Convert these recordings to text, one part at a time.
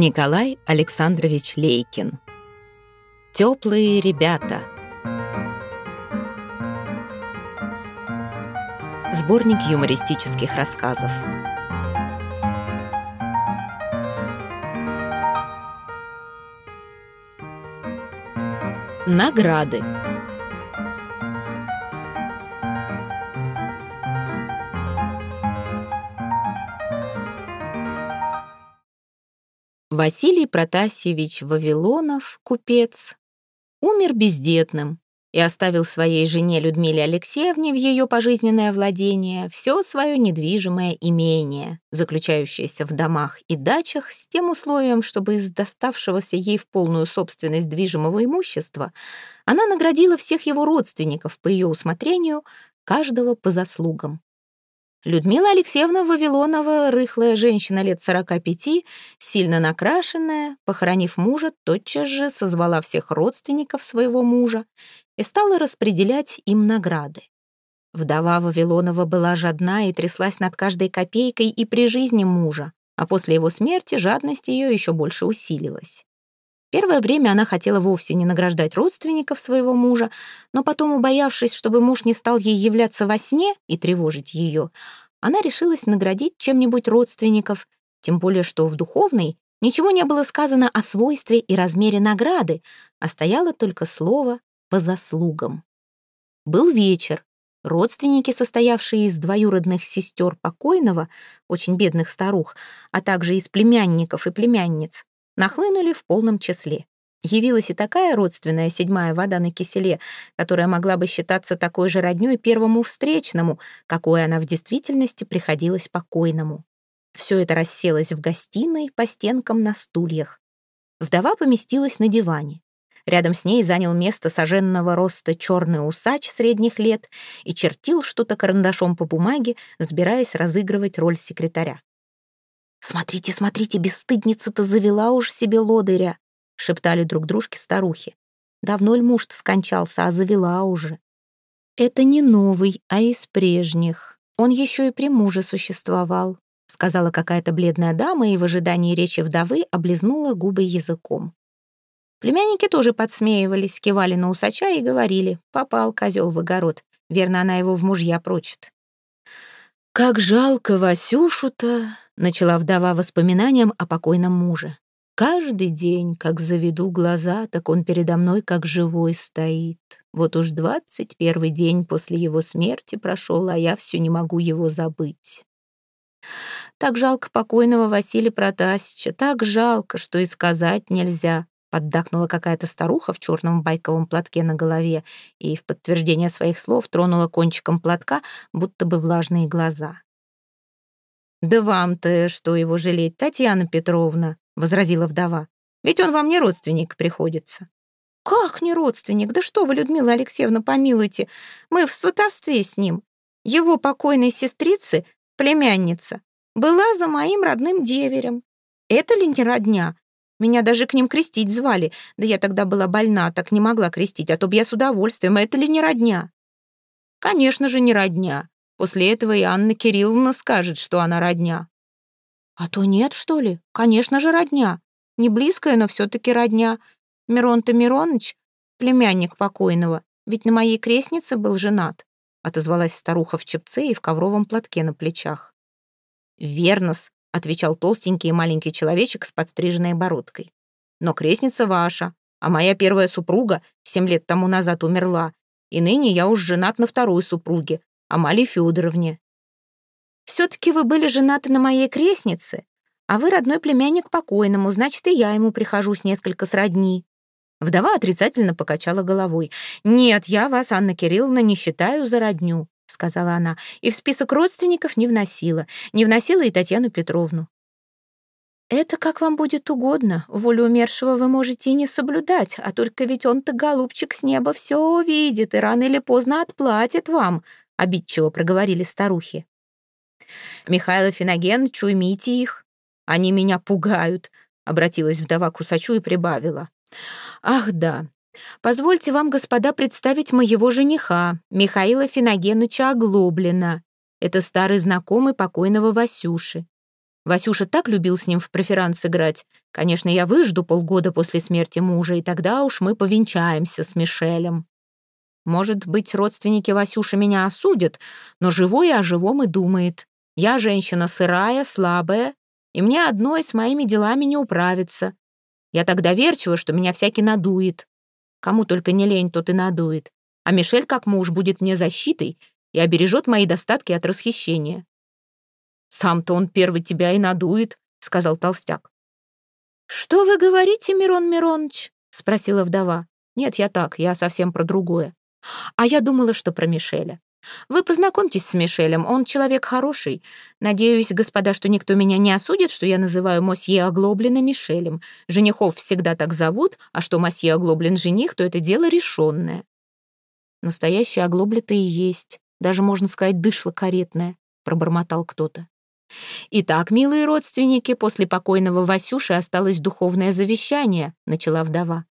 Николай Александрович Лейкин. Теплые ребята. Сборник юмористических рассказов. Награды. Василий Протасевич Вавилонов, купец, умер бездетным и оставил своей жене Людмиле Алексеевне в ее пожизненное владение все свое недвижимое имение, заключающееся в домах и дачах, с тем условием, чтобы из доставшегося ей в полную собственность движимого имущества она наградила всех его родственников по ее усмотрению, каждого по заслугам. Людмила Алексеевна Вавилонова, рыхлая женщина лет сорока пяти, сильно накрашенная, похоронив мужа, тотчас же созвала всех родственников своего мужа и стала распределять им награды. Вдова Вавилонова была жадна и тряслась над каждой копейкой и при жизни мужа, а после его смерти жадность ее еще больше усилилась. Первое время она хотела вовсе не награждать родственников своего мужа, но потом, убоявшись, чтобы муж не стал ей являться во сне и тревожить ее, она решилась наградить чем-нибудь родственников, тем более что в духовной ничего не было сказано о свойстве и размере награды, а стояло только слово «по заслугам». Был вечер. Родственники, состоявшие из двоюродных сестер покойного, очень бедных старух, а также из племянников и племянниц, нахлынули в полном числе. Явилась и такая родственная седьмая вода на киселе, которая могла бы считаться такой же роднёй первому встречному, какой она в действительности приходилась покойному. Все это расселось в гостиной по стенкам на стульях. Вдова поместилась на диване. Рядом с ней занял место соженного роста черный усач средних лет и чертил что-то карандашом по бумаге, сбираясь разыгрывать роль секретаря. «Смотрите, смотрите, бесстыдница-то завела уж себе лодыря!» — шептали друг дружке старухи. «Давно ль муж-то скончался, а завела уже?» «Это не новый, а из прежних. Он еще и при муже существовал», — сказала какая-то бледная дама и в ожидании речи вдовы облизнула губы языком. Племянники тоже подсмеивались, кивали на усача и говорили, «Попал козел в огород, верно, она его в мужья прочит». «Как жалко Васюшу-то!» начала вдова воспоминанием о покойном муже. Каждый день, как заведу глаза, так он передо мной как живой стоит. Вот уж двадцать первый день после его смерти прошел, а я все не могу его забыть. Так жалко покойного Василия Протасича, так жалко, что и сказать нельзя, поддакнула какая-то старуха в черном байковом платке на голове и в подтверждение своих слов тронула кончиком платка, будто бы влажные глаза. «Да вам-то что его жалеть, Татьяна Петровна?» — возразила вдова. «Ведь он вам не родственник приходится». «Как не родственник? Да что вы, Людмила Алексеевна, помилуйте. Мы в сватовстве с ним. Его покойной сестрицы, племянница, была за моим родным деверем. Это ли не родня? Меня даже к ним крестить звали. Да я тогда была больна, так не могла крестить, а то б я с удовольствием. Это ли не родня?» «Конечно же, не родня. После этого и Анна Кирилловна скажет, что она родня. А то нет, что ли? Конечно же, родня. Не близкая, но все-таки родня. Мирон-то Мироныч, племянник покойного, ведь на моей крестнице был женат, отозвалась старуха в чепце и в ковровом платке на плечах. «Верно-с», — отвечал толстенький и маленький человечек с подстриженной бородкой. «Но крестница ваша, а моя первая супруга семь лет тому назад умерла, и ныне я уж женат на второй супруге, Амалии Федоровне. «Все-таки вы были женаты на моей крестнице, а вы родной племянник покойному, значит, и я ему прихожусь несколько сродни». Вдова отрицательно покачала головой. «Нет, я вас, Анна Кирилловна, не считаю за родню», — сказала она, «и в список родственников не вносила. Не вносила и Татьяну Петровну. «Это как вам будет угодно. Волю умершего вы можете и не соблюдать, а только ведь он-то, голубчик, с неба все увидит и рано или поздно отплатит вам», обидчиво проговорили старухи. «Михайло Финогенович, уймите их. Они меня пугают», — обратилась вдова к усачу и прибавила. «Ах, да. Позвольте вам, господа, представить моего жениха, Михаила Финогеновича Оглоблина. Это старый знакомый покойного Васюши. Васюша так любил с ним в преферанс играть. Конечно, я выжду полгода после смерти мужа, и тогда уж мы повенчаемся с Мишелем. Может быть, родственники Васюши меня осудят, но живой о живом и думает. Я женщина сырая, слабая, и мне одной с моими делами не управиться. Я так доверчива, что меня всякий надует. Кому только не лень, тот и надует. А Мишель, как муж, будет мне защитой и обережет мои достатки от расхищения. «Сам-то он первый тебя и надует», — сказал толстяк. «Что вы говорите, Мирон Миронович?» — спросила вдова. «Нет, я так, я совсем про другое. А я думала, что про Мишеля. Вы познакомьтесь с Мишелем, он человек хороший. Надеюсь, господа, что никто меня не осудит, что я называю мосье Оглоблина Мишелем. Женихов всегда так зовут, а что мосье Оглоблин жених, то это дело решенное. Настоящий оглобля-то и есть. Даже, можно сказать, дышло каретное, пробормотал кто-то. «Итак, милые родственники, после покойного Васюши осталось духовное завещание», — начала вдова.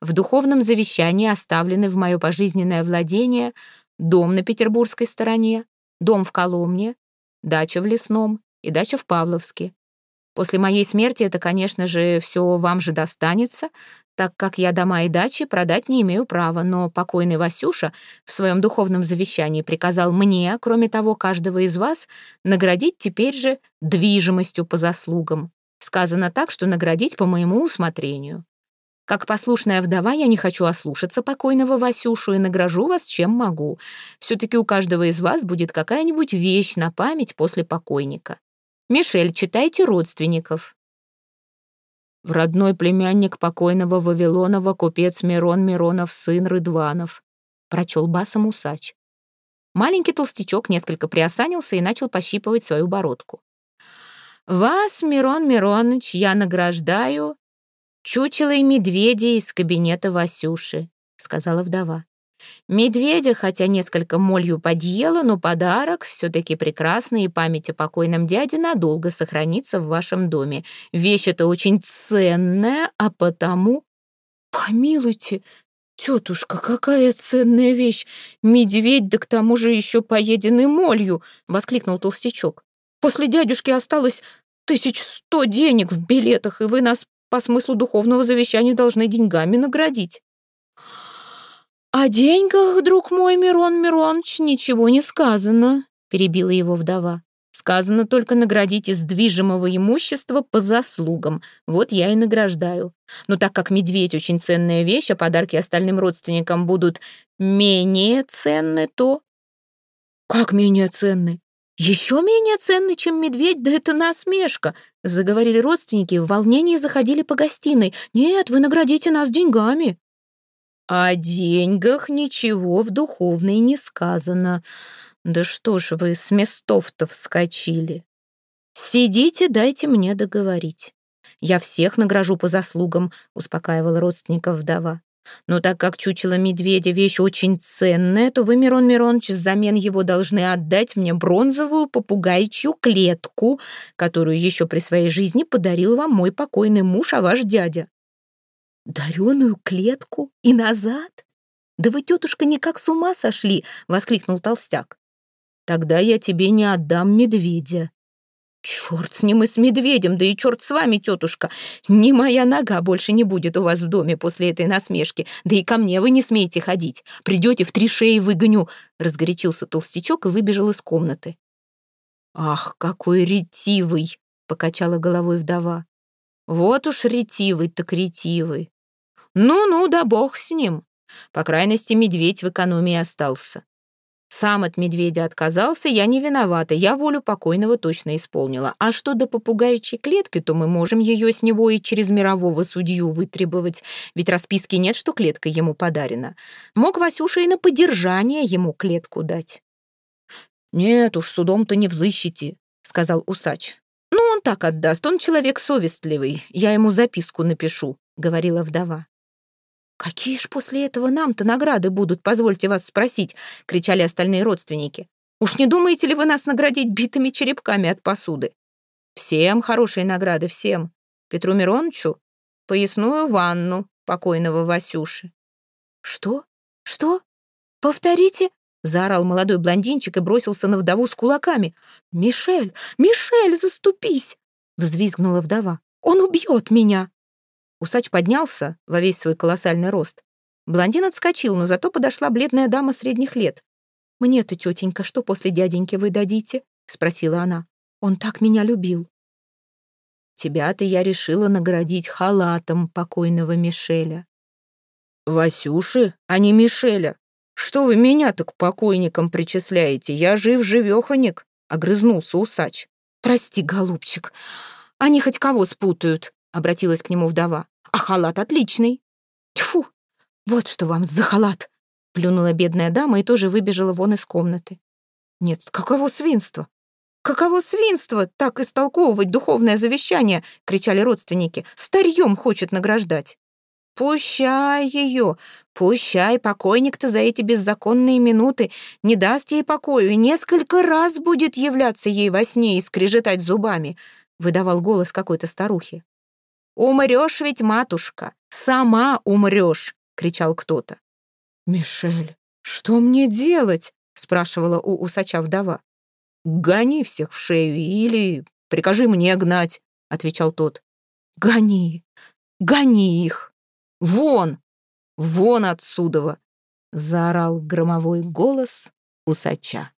«В духовном завещании оставлены в мое пожизненное владение дом на петербургской стороне, дом в Коломне, дача в Лесном и дача в Павловске. После моей смерти это, конечно же, все вам же достанется, так как я дома и дачи продать не имею права, но покойный Васюша в своем духовном завещании приказал мне, кроме того, каждого из вас, наградить теперь же движимостью по заслугам. Сказано так, что наградить по моему усмотрению. Как послушная вдова я не хочу ослушаться покойного Васюшу и награжу вас, чем могу. Все-таки у каждого из вас будет какая-нибудь вещь на память после покойника. Мишель, читайте родственников. В родной племянник покойного Вавилонова купец Мирон Миронов, сын Рыдванов, прочел басом усач. Маленький толстячок несколько приосанился и начал пощипывать свою бородку. «Вас, Мирон Мироныч, я награждаю чучелой медведя из кабинета Васюши», — сказала вдова. Медведя, хотя несколько молью подъела, но подарок все-таки прекрасный, и память о покойном дяде надолго сохранится в вашем доме. Вещь эта очень ценная, а потому... Помилуйте, тетушка, какая ценная вещь! Медведь, да к тому же еще поеденный молью! Воскликнул толстячок. После дядюшки осталось тысяч сто денег в билетах, и вы нас по смыслу духовного завещания должны деньгами наградить. «О деньгах, друг мой, Мирон Миронович, ничего не сказано», — перебила его вдова. «Сказано только наградить из движимого имущества по заслугам. Вот я и награждаю. Но так как медведь — очень ценная вещь, а подарки остальным родственникам будут менее ценны, то...» «Как менее ценны? Еще менее ценны, чем медведь? Да это насмешка!» Заговорили родственники, в волнении заходили по гостиной. «Нет, вы наградите нас деньгами!» О деньгах ничего в духовной не сказано. Да что ж вы с местов-то вскочили? Сидите, дайте мне договорить. Я всех награжу по заслугам, успокаивала родственников вдова. Но так как чучело медведя вещь очень ценная, то вы, Мирон Миронович, взамен его должны отдать мне бронзовую попугайчью клетку, которую еще при своей жизни подарил вам мой покойный муж, а ваш дядя. «Дареную клетку? И назад? Да вы, тетушка, никак с ума сошли!» — воскликнул толстяк. «Тогда я тебе не отдам медведя». «Черт с ним и с медведем, да и черт с вами, тетушка! Ни моя нога больше не будет у вас в доме после этой насмешки, да и ко мне вы не смеете ходить. Придете в три шеи выгоню!» — разгорячился толстячок и выбежал из комнаты. «Ах, какой ретивый!» — покачала головой вдова. «Вот уж ретивый так ретивый. Ну-ну, да бог с ним. По крайности, медведь в экономии остался. Сам от медведя отказался, я не виновата, я волю покойного точно исполнила. А что до попугаючей клетки, то мы можем ее с него и через мирового судью вытребовать, ведь расписки нет, что клетка ему подарена. Мог Васюша и на поддержание ему клетку дать. «Нет уж, судом-то не взыщите», — сказал усач. «Ну, он так отдаст, он человек совестливый, я ему записку напишу», — говорила вдова. «Какие ж после этого нам-то награды будут, позвольте вас спросить?» — кричали остальные родственники. «Уж не думаете ли вы нас наградить битыми черепками от посуды?» «Всем хорошие награды, всем. Петру Мироновичу — поясную ванну покойного Васюши». «Что? Что? Повторите?» — заорал молодой блондинчик и бросился на вдову с кулаками. «Мишель! Мишель, заступись!» — взвизгнула вдова. «Он убьет меня!» Усач поднялся во весь свой колоссальный рост. Блондин отскочил, но зато подошла бледная дама средних лет. «Мне-то, тетенька, что после дяденьки вы дадите?» — спросила она. «Он так меня любил». «Тебя-то я решила наградить халатом покойного Мишеля». «Васюши, а не Мишеля. Что вы меня так к покойникам причисляете? Я жив-живеханик», — огрызнулся усач. «Прости, голубчик, они хоть кого спутают», — обратилась к нему вдова. «А халат отличный». «Тьфу, вот что вам за халат!» Плюнула бедная дама и тоже выбежала вон из комнаты. «Нет, каково свинство! Каково свинство так истолковывать духовное завещание!» — кричали родственники. «Старьем хочет награждать!» «Пущай ее! Пущай! Покойник-то за эти беззаконные минуты не даст ей покою и несколько раз будет являться ей во сне и скрежетать зубами!» — выдавал голос какой-то старухи. «Умрешь ведь, матушка! Сама умрешь!» — кричал кто-то. «Мишель, что мне делать?» — спрашивала у усача вдова. «Гони всех в шею или прикажи мне гнать», — отвечал тот. «Гони, гони их! Вон! Вон отсюда!» — заорал громовой голос усача.